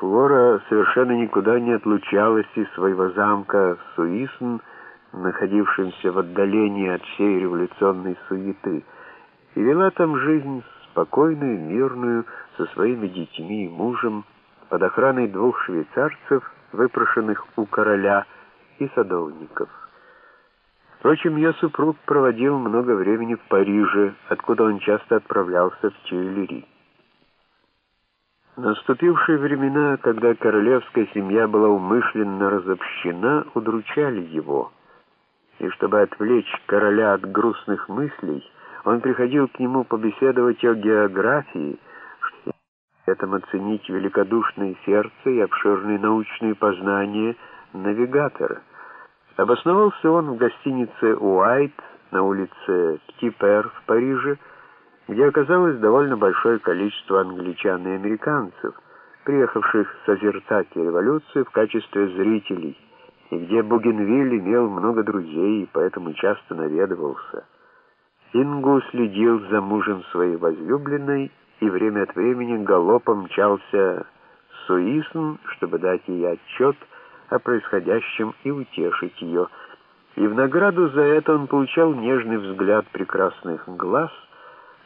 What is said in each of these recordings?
Флора совершенно никуда не отлучалась из своего замка Суисн, находившемся в отдалении от всей революционной суеты, и вела там жизнь спокойную, мирную, со своими детьми и мужем, под охраной двух швейцарцев, выпрошенных у короля, и садовников. Впрочем, ее супруг проводил много времени в Париже, откуда он часто отправлялся в Тюильри. Наступившие времена, когда королевская семья была умышленно разобщена, удручали его. И чтобы отвлечь короля от грустных мыслей, он приходил к нему побеседовать о географии, чтобы этом оценить великодушное сердце и обширные научные познания навигатора. Обосновался он в гостинице «Уайт» на улице Птипер в Париже, где оказалось довольно большое количество англичан и американцев, приехавших созерцать революцию в качестве зрителей, и где Бугенвиль имел много друзей и поэтому часто наведывался. Ингу следил за мужем своей возлюбленной и время от времени галопом мчался в Суисн, чтобы дать ей отчет о происходящем и утешить ее. И в награду за это он получал нежный взгляд прекрасных глаз,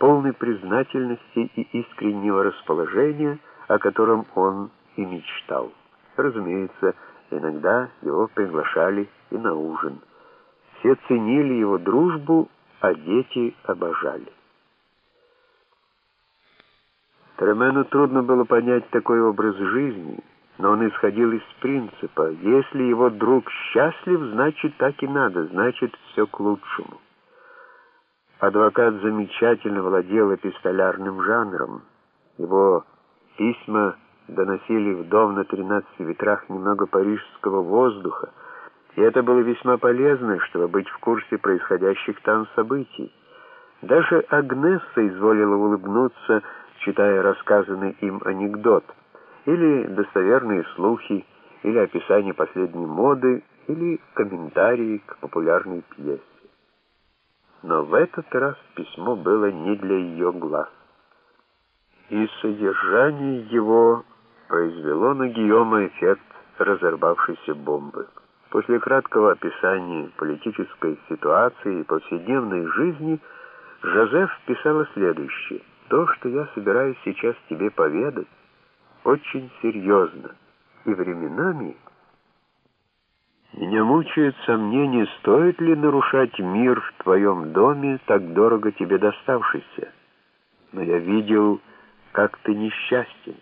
полной признательности и искреннего расположения, о котором он и мечтал. Разумеется, иногда его приглашали и на ужин. Все ценили его дружбу, а дети обожали. Тремену трудно было понять такой образ жизни, но он исходил из принципа, если его друг счастлив, значит так и надо, значит все к лучшему. Адвокат замечательно владел эпистолярным жанром. Его письма доносили в дом на 13 ветрах немного парижского воздуха, и это было весьма полезно, чтобы быть в курсе происходящих там событий. Даже Агнесса изволила улыбнуться, читая рассказанный им анекдот, или достоверные слухи, или описание последней моды, или комментарии к популярной пьесе. Но в этот раз письмо было не для ее глаз. И содержание его произвело на Гийома эффект разорвавшейся бомбы. После краткого описания политической ситуации и повседневной жизни Жозеф писала следующее. «То, что я собираюсь сейчас тебе поведать, очень серьезно, и временами...» Меня мучает сомнение, стоит ли нарушать мир в твоем доме, так дорого тебе доставшийся. Но я видел, как ты несчастен.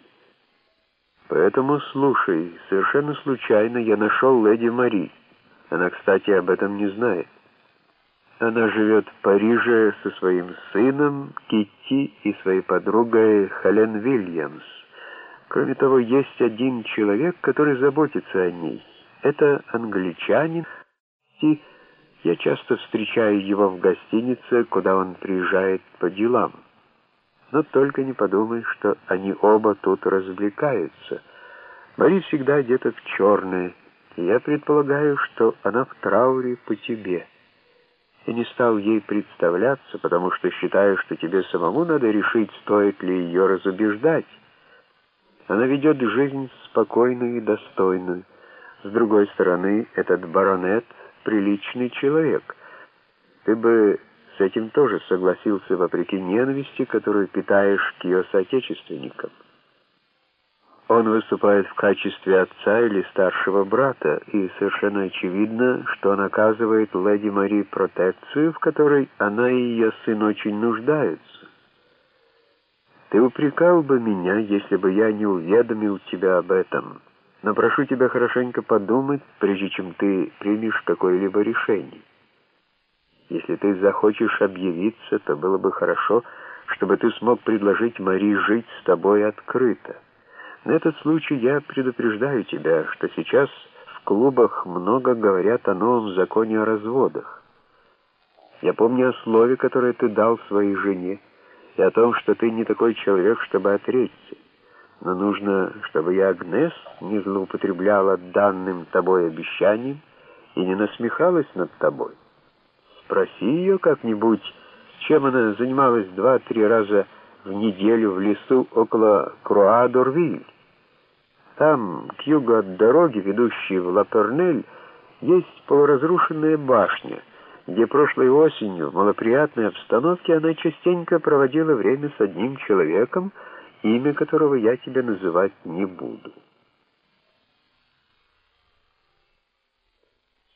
Поэтому слушай, совершенно случайно я нашел леди Мари. Она, кстати, об этом не знает. Она живет в Париже со своим сыном Китти и своей подругой Хелен Вильямс. Кроме того, есть один человек, который заботится о ней. Это англичанин, и я часто встречаю его в гостинице, куда он приезжает по делам. Но только не подумай, что они оба тут развлекаются. Мари всегда одета в черное, и я предполагаю, что она в трауре по тебе. Я не стал ей представляться, потому что считаю, что тебе самому надо решить, стоит ли ее разубеждать. Она ведет жизнь спокойную и достойную. С другой стороны, этот баронет — приличный человек. Ты бы с этим тоже согласился вопреки ненависти, которую питаешь к ее соотечественникам. Он выступает в качестве отца или старшего брата, и совершенно очевидно, что он оказывает леди Мари протекцию, в которой она и ее сын очень нуждаются. Ты упрекал бы меня, если бы я не уведомил тебя об этом» но прошу тебя хорошенько подумать, прежде чем ты примешь какое-либо решение. Если ты захочешь объявиться, то было бы хорошо, чтобы ты смог предложить Мари жить с тобой открыто. На этот случай я предупреждаю тебя, что сейчас в клубах много говорят о новом законе о разводах. Я помню о слове, которое ты дал своей жене, и о том, что ты не такой человек, чтобы отречься но нужно, чтобы я Агнес не злоупотребляла данным тобой обещанием и не насмехалась над тобой. Спроси ее как-нибудь, чем она занималась два-три раза в неделю в лесу около Круа-Дорвиль. Там, к югу от дороги, ведущей в Лапернель, есть полуразрушенная башня, где прошлой осенью в малоприятной обстановке она частенько проводила время с одним человеком, имя которого я тебе называть не буду.